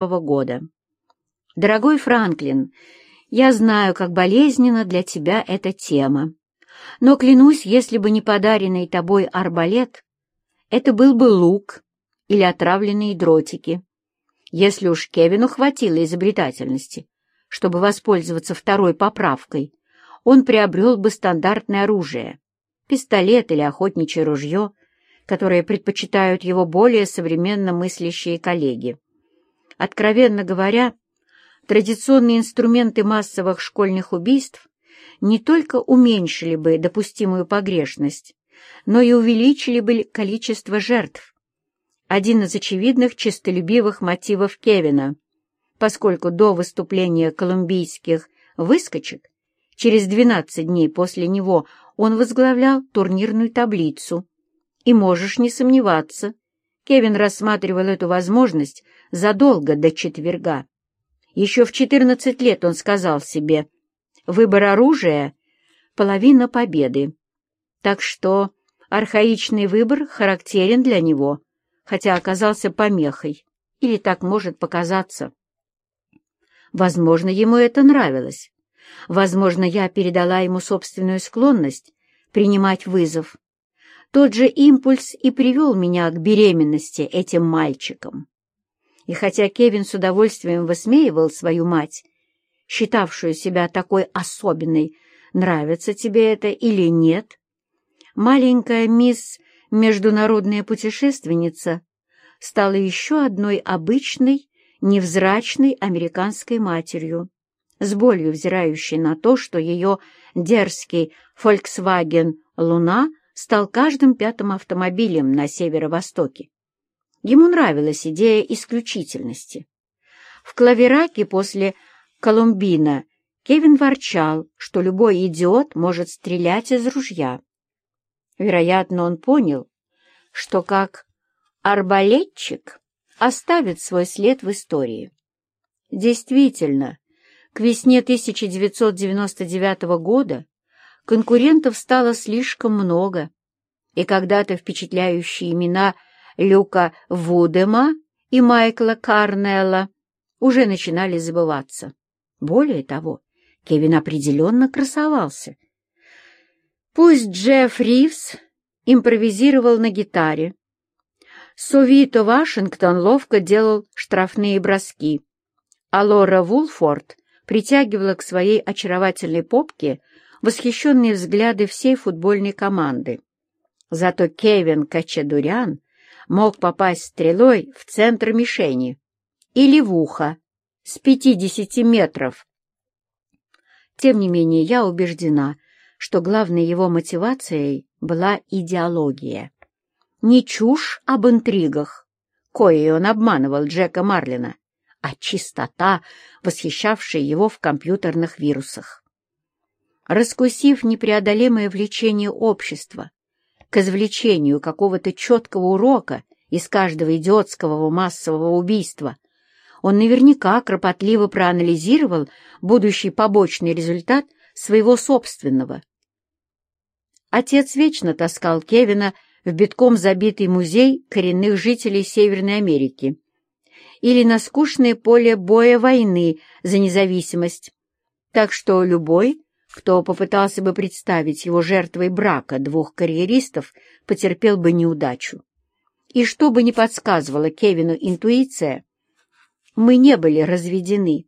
года. Дорогой Франклин, я знаю, как болезненна для тебя эта тема. Но клянусь, если бы не подаренный тобой арбалет, это был бы лук или отравленные дротики. Если уж Кевину хватило изобретательности, чтобы воспользоваться второй поправкой, он приобрел бы стандартное оружие — пистолет или охотничье ружье, которое предпочитают его более современно мыслящие коллеги. Откровенно говоря, традиционные инструменты массовых школьных убийств не только уменьшили бы допустимую погрешность, но и увеличили бы количество жертв. Один из очевидных честолюбивых мотивов Кевина, поскольку до выступления колумбийских «выскочек» через 12 дней после него он возглавлял турнирную таблицу. И можешь не сомневаться, Кевин рассматривал эту возможность задолго до четверга. Еще в 14 лет он сказал себе, выбор оружия — половина победы. Так что архаичный выбор характерен для него, хотя оказался помехой, или так может показаться. Возможно, ему это нравилось. Возможно, я передала ему собственную склонность принимать вызов. Тот же импульс и привел меня к беременности этим мальчиком. И хотя Кевин с удовольствием высмеивал свою мать, считавшую себя такой особенной, нравится тебе это или нет, маленькая мисс международная путешественница стала еще одной обычной, невзрачной американской матерью, с болью взирающей на то, что ее дерзкий Volkswagen «Луна» стал каждым пятым автомобилем на северо-востоке. Ему нравилась идея исключительности. В клавераке после Колумбина Кевин ворчал, что любой идиот может стрелять из ружья. Вероятно, он понял, что как арбалетчик оставит свой след в истории. Действительно, к весне 1999 года конкурентов стало слишком много, и когда-то впечатляющие имена Люка Вудема и Майкла Карнелла уже начинали забываться. Более того, Кевин определенно красовался. Пусть Джефф Ривз импровизировал на гитаре, Совито Вашингтон ловко делал штрафные броски, а Лора Вулфорд притягивала к своей очаровательной попке восхищенные взгляды всей футбольной команды. Зато Кевин Качадурян мог попасть стрелой в центр мишени или в ухо с 50 метров. Тем не менее, я убеждена, что главной его мотивацией была идеология. Не чушь об интригах, коей он обманывал Джека Марлина, а чистота, восхищавшая его в компьютерных вирусах. Раскусив непреодолимое влечение общества к извлечению какого-то четкого урока из каждого идиотского массового убийства, он наверняка кропотливо проанализировал будущий побочный результат своего собственного. Отец вечно таскал Кевина в битком забитый музей коренных жителей Северной Америки или на скучное поле боя войны за независимость, так что любой, кто попытался бы представить его жертвой брака двух карьеристов, потерпел бы неудачу. И что бы ни подсказывала Кевину интуиция, мы не были разведены.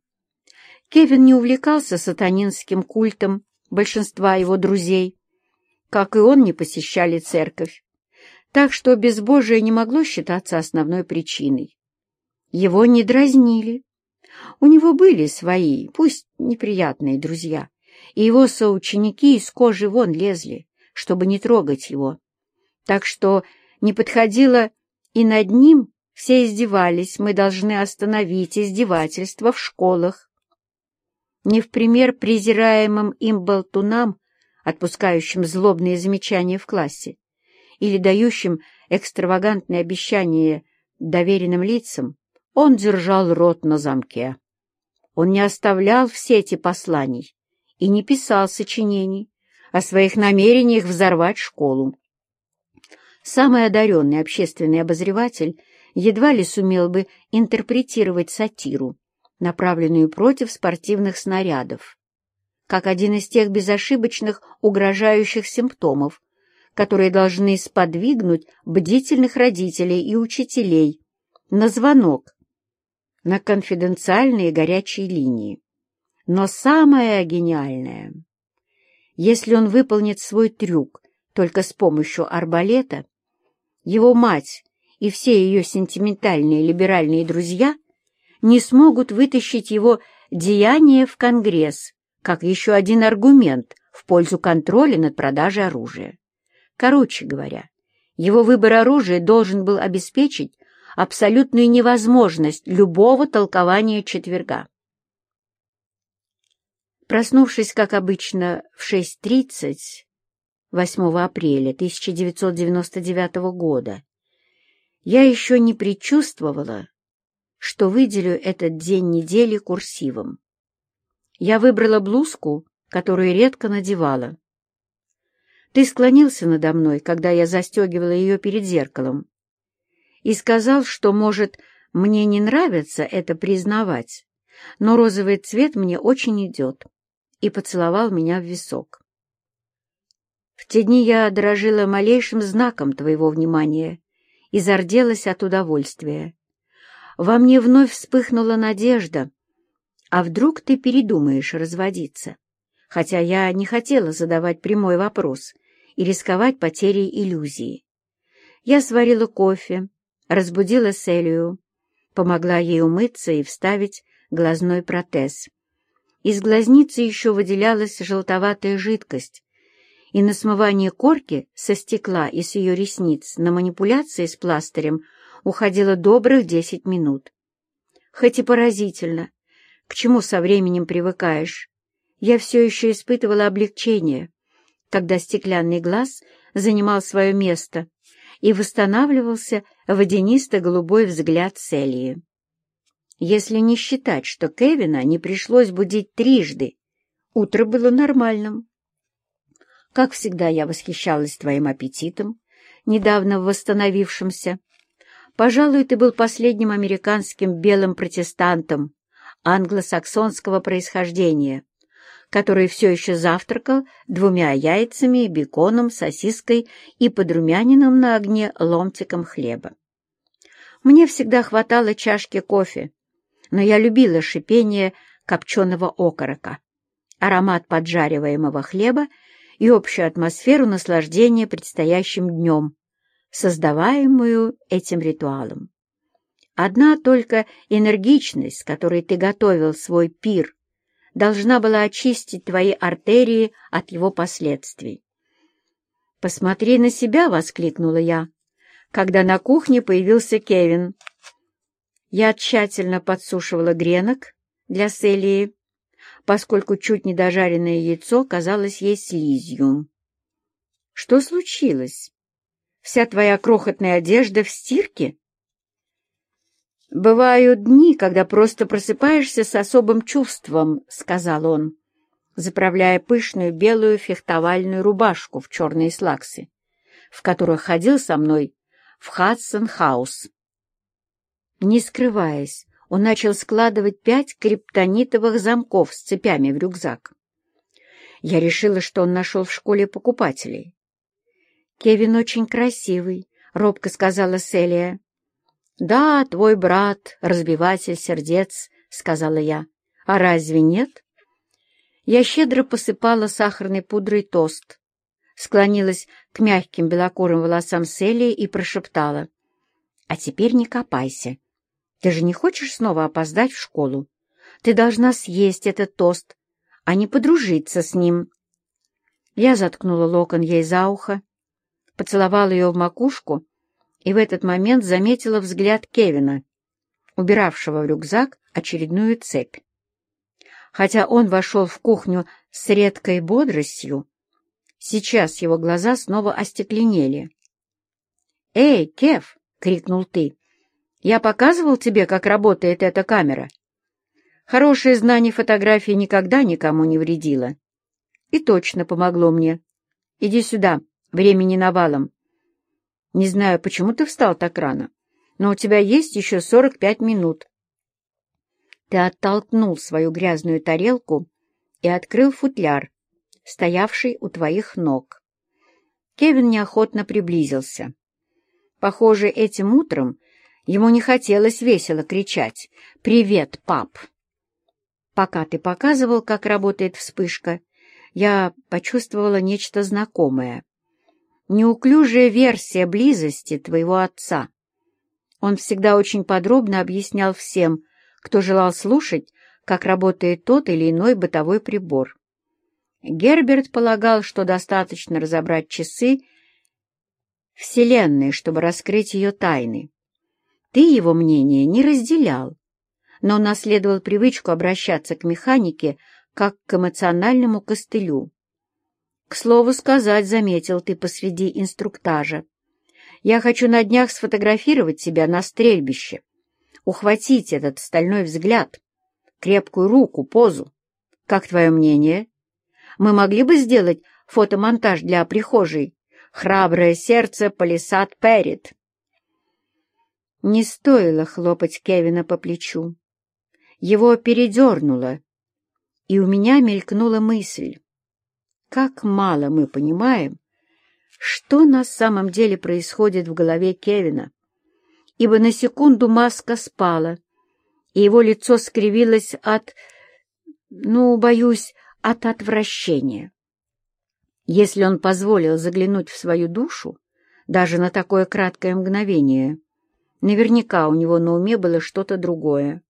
Кевин не увлекался сатанинским культом большинства его друзей, как и он не посещали церковь, так что безбожие не могло считаться основной причиной. Его не дразнили. У него были свои, пусть неприятные друзья, и его соученики из кожи вон лезли, чтобы не трогать его. Так что не подходило и над ним все издевались, мы должны остановить издевательства в школах. Не в пример презираемым им болтунам, отпускающим злобные замечания в классе, или дающим экстравагантные обещания доверенным лицам, он держал рот на замке. Он не оставлял в сети посланий и не писал сочинений о своих намерениях взорвать школу. Самый одаренный общественный обозреватель едва ли сумел бы интерпретировать сатиру, направленную против спортивных снарядов, как один из тех безошибочных угрожающих симптомов, которые должны сподвигнуть бдительных родителей и учителей на звонок на конфиденциальные горячие линии. Но самое гениальное, если он выполнит свой трюк только с помощью арбалета, его мать и все ее сентиментальные либеральные друзья не смогут вытащить его деяние в Конгресс как еще один аргумент в пользу контроля над продажей оружия. Короче говоря, его выбор оружия должен был обеспечить абсолютную невозможность любого толкования четверга. Проснувшись, как обычно, в 6.30 8 апреля 1999 года, я еще не предчувствовала, что выделю этот день недели курсивом. Я выбрала блузку, которую редко надевала. Ты склонился надо мной, когда я застегивала ее перед зеркалом, и сказал, что, может, мне не нравится это признавать, но розовый цвет мне очень идет, и поцеловал меня в висок. В те дни я дорожила малейшим знаком твоего внимания и зарделась от удовольствия. Во мне вновь вспыхнула надежда. А вдруг ты передумаешь разводиться? Хотя я не хотела задавать прямой вопрос и рисковать потерей иллюзии. Я сварила кофе, разбудила Селию, помогла ей умыться и вставить глазной протез. Из глазницы еще выделялась желтоватая жидкость, и на смывание корки со стекла и с ее ресниц на манипуляции с пластырем уходило добрых десять минут. Хоть и поразительно, к чему со временем привыкаешь, я все еще испытывала облегчение, когда стеклянный глаз занимал свое место и восстанавливался водянисто-голубой взгляд Селии. Если не считать, что Кевина не пришлось будить трижды, утро было нормальным. Как всегда, я восхищалась твоим аппетитом, недавно восстановившимся. Пожалуй, ты был последним американским белым протестантом англосаксонского происхождения, который все еще завтракал двумя яйцами, беконом, сосиской и подрумяненным на огне ломтиком хлеба. Мне всегда хватало чашки кофе, но я любила шипение копченого окорока, аромат поджариваемого хлеба и общую атмосферу наслаждения предстоящим днем, создаваемую этим ритуалом. Одна только энергичность, с которой ты готовил свой пир, должна была очистить твои артерии от его последствий. «Посмотри на себя!» — воскликнула я, когда на кухне появился Кевин. Я тщательно подсушивала гренок для Селии, поскольку чуть недожаренное яйцо казалось ей слизью. «Что случилось? Вся твоя крохотная одежда в стирке?» «Бывают дни, когда просто просыпаешься с особым чувством», — сказал он, заправляя пышную белую фехтовальную рубашку в черные слаксы, в которых ходил со мной в Хадсон-хаус. Не скрываясь, он начал складывать пять криптонитовых замков с цепями в рюкзак. Я решила, что он нашел в школе покупателей. «Кевин очень красивый», — робко сказала Селия. «Да, твой брат, разбиватель сердец», — сказала я. «А разве нет?» Я щедро посыпала сахарной пудрой тост, склонилась к мягким белокурым волосам Селии и прошептала. «А теперь не копайся. Ты же не хочешь снова опоздать в школу? Ты должна съесть этот тост, а не подружиться с ним. Я заткнула локон ей за ухо, поцеловала ее в макушку и в этот момент заметила взгляд Кевина, убиравшего в рюкзак очередную цепь. Хотя он вошел в кухню с редкой бодростью, сейчас его глаза снова остекленели. «Эй, Кев!» — крикнул ты. Я показывал тебе, как работает эта камера. Хорошее знание фотографии никогда никому не вредило. И точно помогло мне. Иди сюда, времени навалом. Не знаю, почему ты встал так рано, но у тебя есть еще сорок пять минут. Ты оттолкнул свою грязную тарелку и открыл футляр, стоявший у твоих ног. Кевин неохотно приблизился. Похоже, этим утром ему не хотелось весело кричать «Привет, пап!». Пока ты показывал, как работает вспышка, я почувствовала нечто знакомое. Неуклюжая версия близости твоего отца. Он всегда очень подробно объяснял всем, кто желал слушать, как работает тот или иной бытовой прибор. Герберт полагал, что достаточно разобрать часы Вселенной, чтобы раскрыть ее тайны. Ты его мнение не разделял, но унаследовал привычку обращаться к механике как к эмоциональному костылю. К слову сказать, заметил ты посреди инструктажа. Я хочу на днях сфотографировать тебя на стрельбище, ухватить этот стальной взгляд, крепкую руку, позу. Как твое мнение? Мы могли бы сделать фотомонтаж для прихожей «Храброе сердце Палисад Перрит». Не стоило хлопать Кевина по плечу. Его передернуло, и у меня мелькнула мысль. Как мало мы понимаем, что на самом деле происходит в голове Кевина, ибо на секунду маска спала, и его лицо скривилось от, ну, боюсь, от отвращения. Если он позволил заглянуть в свою душу, даже на такое краткое мгновение, наверняка у него на уме было что-то другое.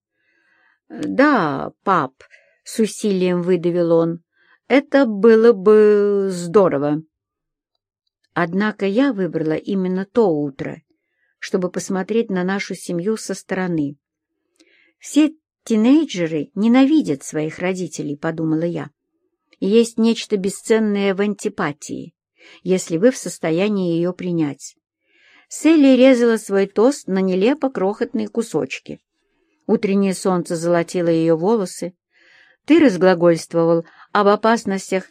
«Да, пап», — с усилием выдавил он, — «это было бы здорово». Однако я выбрала именно то утро, чтобы посмотреть на нашу семью со стороны. Все тинейджеры ненавидят своих родителей, подумала я. есть нечто бесценное в антипатии, если вы в состоянии ее принять. Селли резала свой тост на нелепо крохотные кусочки. Утреннее солнце золотило ее волосы. Ты разглагольствовал об опасностях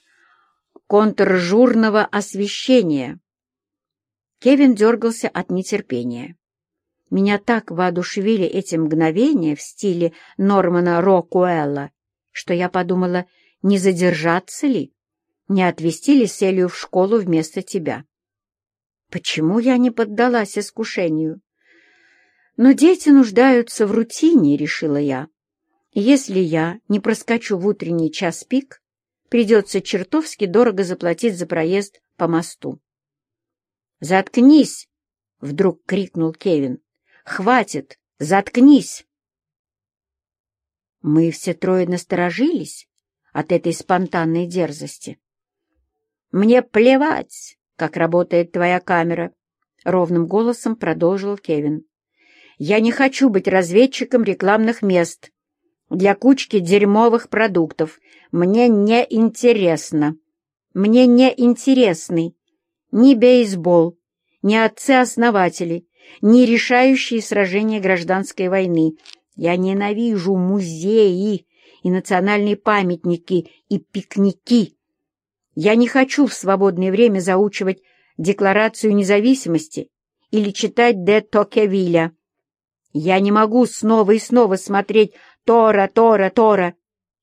контржурного освещения. Кевин дергался от нетерпения. Меня так воодушевили эти мгновения в стиле Нормана Рокуэлла, что я подумала, не задержаться ли, не отвезти ли Селию в школу вместо тебя. Почему я не поддалась искушению? Но дети нуждаются в рутине, решила я. если я не проскочу в утренний час пик, придется чертовски дорого заплатить за проезд по мосту. «Заткнись!» — вдруг крикнул Кевин. Хватит! Заткнись!» Мы все трое насторожились от этой спонтанной дерзости. «Мне плевать, как работает твоя камера», — ровным голосом продолжил Кевин. «Я не хочу быть разведчиком рекламных мест для кучки дерьмовых продуктов. Мне не интересно. Мне не интересны ни бейсбол, ни отцы-основатели, не решающие сражения гражданской войны. Я ненавижу музеи и национальные памятники и пикники. Я не хочу в свободное время заучивать Декларацию независимости или читать де Токевиля. Я не могу снова и снова смотреть Тора, Тора, Тора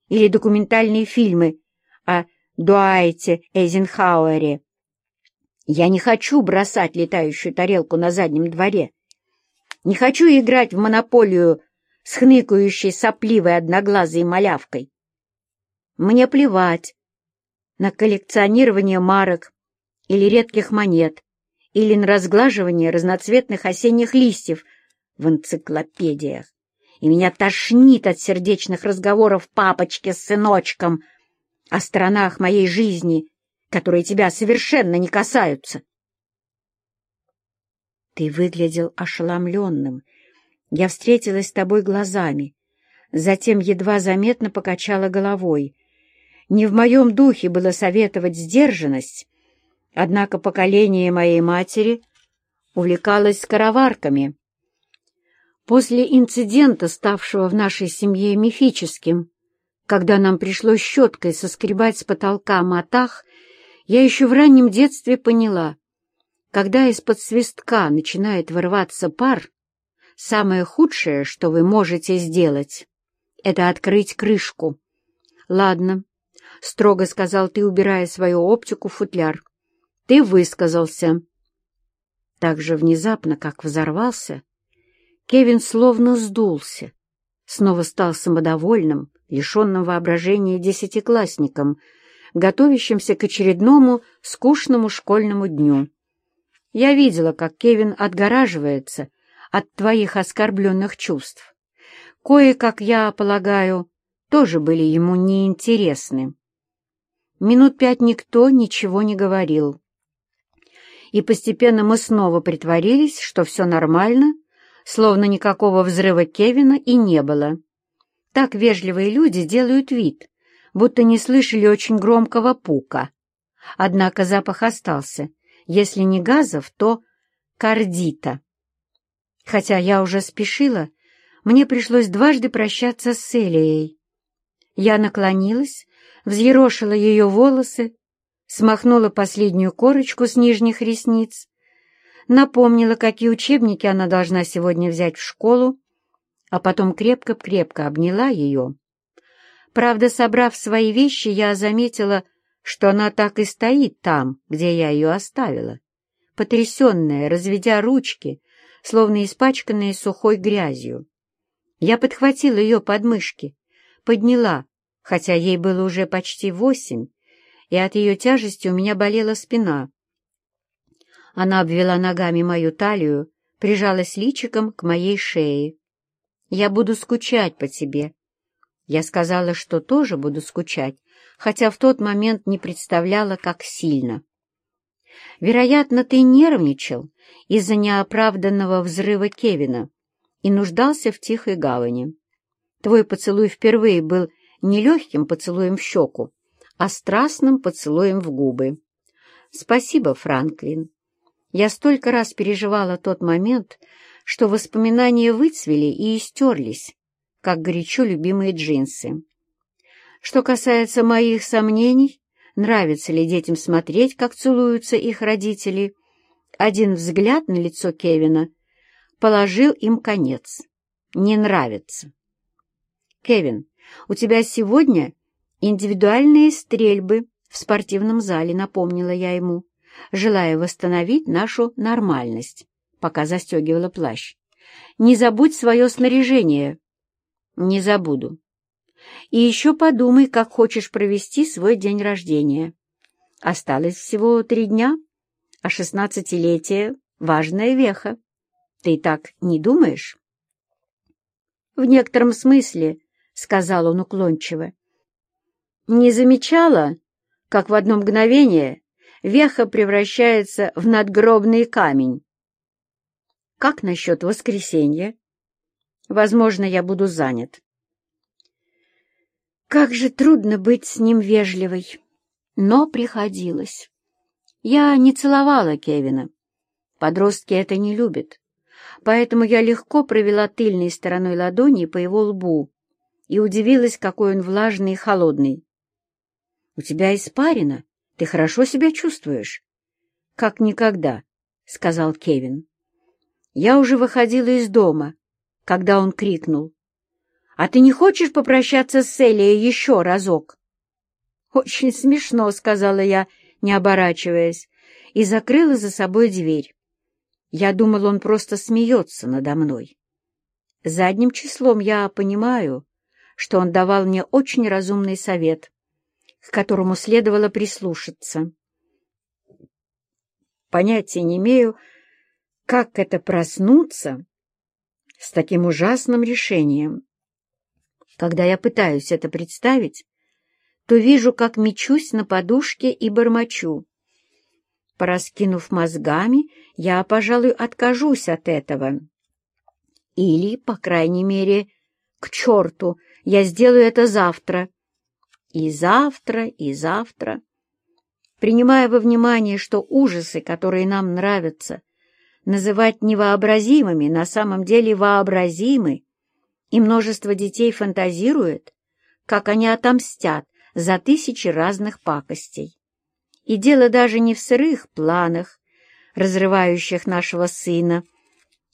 или документальные фильмы о Дуайте Эйзенхауэре. Я не хочу бросать летающую тарелку на заднем дворе. Не хочу играть в монополию с хныкающей сопливой одноглазой малявкой. Мне плевать на коллекционирование марок или редких монет, или на разглаживание разноцветных осенних листьев в энциклопедиях. И меня тошнит от сердечных разговоров папочки с сыночком о сторонах моей жизни которые тебя совершенно не касаются. Ты выглядел ошеломленным. Я встретилась с тобой глазами, затем едва заметно покачала головой. Не в моем духе было советовать сдержанность, однако поколение моей матери увлекалось скороварками. После инцидента, ставшего в нашей семье мифическим, когда нам пришлось щеткой соскребать с потолка матах я еще в раннем детстве поняла, когда из-под свистка начинает вырываться пар, Самое худшее, что вы можете сделать, это открыть крышку. Ладно, — строго сказал ты, убирая свою оптику в футляр. Ты высказался. Так же внезапно, как взорвался, Кевин словно сдулся, снова стал самодовольным, лишенным воображения десятиклассником, готовящимся к очередному скучному школьному дню. Я видела, как Кевин отгораживается от твоих оскорбленных чувств. Кое-как, я полагаю, тоже были ему неинтересны. Минут пять никто ничего не говорил. И постепенно мы снова притворились, что все нормально, словно никакого взрыва Кевина и не было. Так вежливые люди делают вид, будто не слышали очень громкого пука. Однако запах остался. Если не газов, то кардита. Хотя я уже спешила, мне пришлось дважды прощаться с Элией. Я наклонилась, взъерошила ее волосы, смахнула последнюю корочку с нижних ресниц, напомнила, какие учебники она должна сегодня взять в школу, а потом крепко-крепко обняла ее. Правда, собрав свои вещи, я заметила, что она так и стоит там, где я ее оставила, потрясенная, разведя ручки, словно испачканные сухой грязью. Я подхватила ее подмышки, подняла, хотя ей было уже почти восемь, и от ее тяжести у меня болела спина. Она обвела ногами мою талию, прижалась личиком к моей шее. «Я буду скучать по тебе». Я сказала, что тоже буду скучать, хотя в тот момент не представляла, как сильно. Вероятно, ты нервничал из-за неоправданного взрыва Кевина и нуждался в тихой гавани. Твой поцелуй впервые был не легким поцелуем в щеку, а страстным поцелуем в губы. Спасибо, Франклин. Я столько раз переживала тот момент, что воспоминания выцвели и истерлись, как горячо любимые джинсы. Что касается моих сомнений, нравится ли детям смотреть, как целуются их родители, один взгляд на лицо Кевина положил им конец. Не нравится. «Кевин, у тебя сегодня индивидуальные стрельбы в спортивном зале», — напомнила я ему, желая восстановить нашу нормальность, пока застегивала плащ. «Не забудь свое снаряжение». «Не забуду», и еще подумай, как хочешь провести свой день рождения. Осталось всего три дня, а шестнадцатилетие — важная веха. Ты так не думаешь? — В некотором смысле, — сказал он уклончиво. — Не замечала, как в одно мгновение веха превращается в надгробный камень? — Как насчет воскресенья? Возможно, я буду занят. Как же трудно быть с ним вежливой. Но приходилось. Я не целовала Кевина. Подростки это не любят. Поэтому я легко провела тыльной стороной ладони по его лбу и удивилась, какой он влажный и холодный. — У тебя испарина. Ты хорошо себя чувствуешь? — Как никогда, — сказал Кевин. Я уже выходила из дома, когда он крикнул. «А ты не хочешь попрощаться с Селией еще разок?» «Очень смешно», — сказала я, не оборачиваясь, и закрыла за собой дверь. Я думал, он просто смеется надо мной. Задним числом я понимаю, что он давал мне очень разумный совет, к которому следовало прислушаться. Понятия не имею, как это проснуться с таким ужасным решением. Когда я пытаюсь это представить, то вижу, как мечусь на подушке и бормочу. Пораскинув мозгами, я, пожалуй, откажусь от этого. Или, по крайней мере, к черту, я сделаю это завтра. И завтра, и завтра. Принимая во внимание, что ужасы, которые нам нравятся, называть невообразимыми, на самом деле вообразимы, и множество детей фантазирует, как они отомстят за тысячи разных пакостей. И дело даже не в сырых планах, разрывающих нашего сына,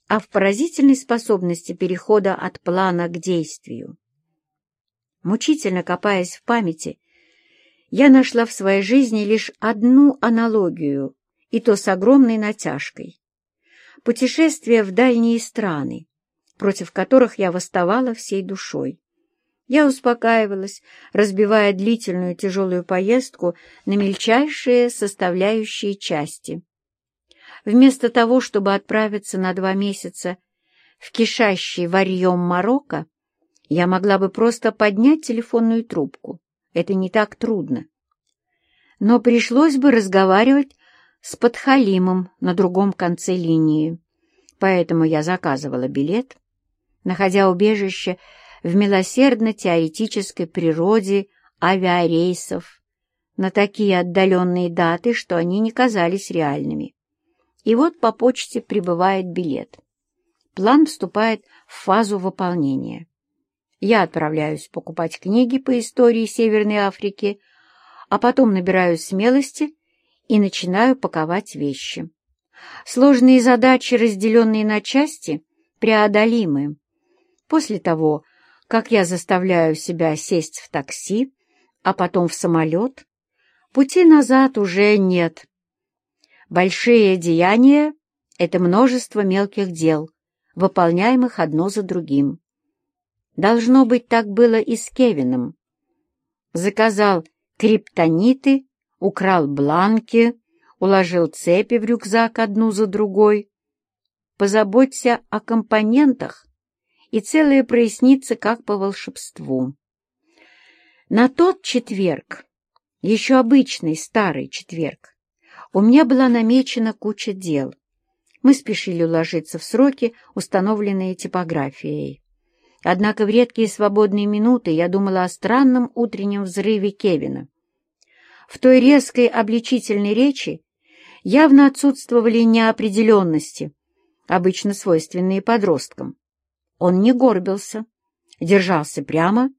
а в поразительной способности перехода от плана к действию. Мучительно копаясь в памяти, я нашла в своей жизни лишь одну аналогию, и то с огромной натяжкой. Путешествие в дальние страны, против которых я восставала всей душой. Я успокаивалась, разбивая длительную тяжелую поездку на мельчайшие составляющие части. Вместо того, чтобы отправиться на два месяца в кишащий варьем Марокко, я могла бы просто поднять телефонную трубку. Это не так трудно. Но пришлось бы разговаривать с подхалимом на другом конце линии. Поэтому я заказывала билет, находя убежище в милосердно-теоретической природе авиарейсов на такие отдаленные даты, что они не казались реальными. И вот по почте прибывает билет. План вступает в фазу выполнения. Я отправляюсь покупать книги по истории Северной Африки, а потом набираю смелости и начинаю паковать вещи. Сложные задачи, разделенные на части, преодолимы. После того, как я заставляю себя сесть в такси, а потом в самолет, пути назад уже нет. Большие деяния — это множество мелких дел, выполняемых одно за другим. Должно быть, так было и с Кевином. Заказал криптониты, украл бланки, уложил цепи в рюкзак одну за другой. Позаботься о компонентах, и целое прояснится, как по волшебству. На тот четверг, еще обычный старый четверг, у меня была намечена куча дел. Мы спешили уложиться в сроки, установленные типографией. Однако в редкие свободные минуты я думала о странном утреннем взрыве Кевина. В той резкой обличительной речи явно отсутствовали неопределенности, обычно свойственные подросткам. Он не горбился, держался прямо,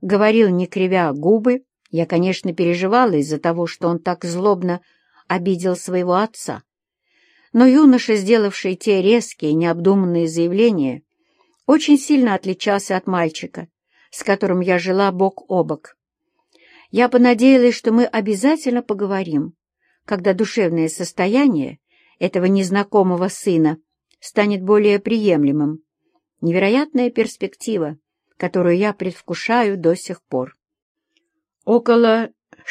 говорил, не кривя губы. Я, конечно, переживала из-за того, что он так злобно обидел своего отца. Но юноша, сделавший те резкие, необдуманные заявления, очень сильно отличался от мальчика, с которым я жила бок о бок. Я понадеялась, что мы обязательно поговорим, когда душевное состояние этого незнакомого сына станет более приемлемым. Невероятная перспектива, которую я предвкушаю до сих пор. Около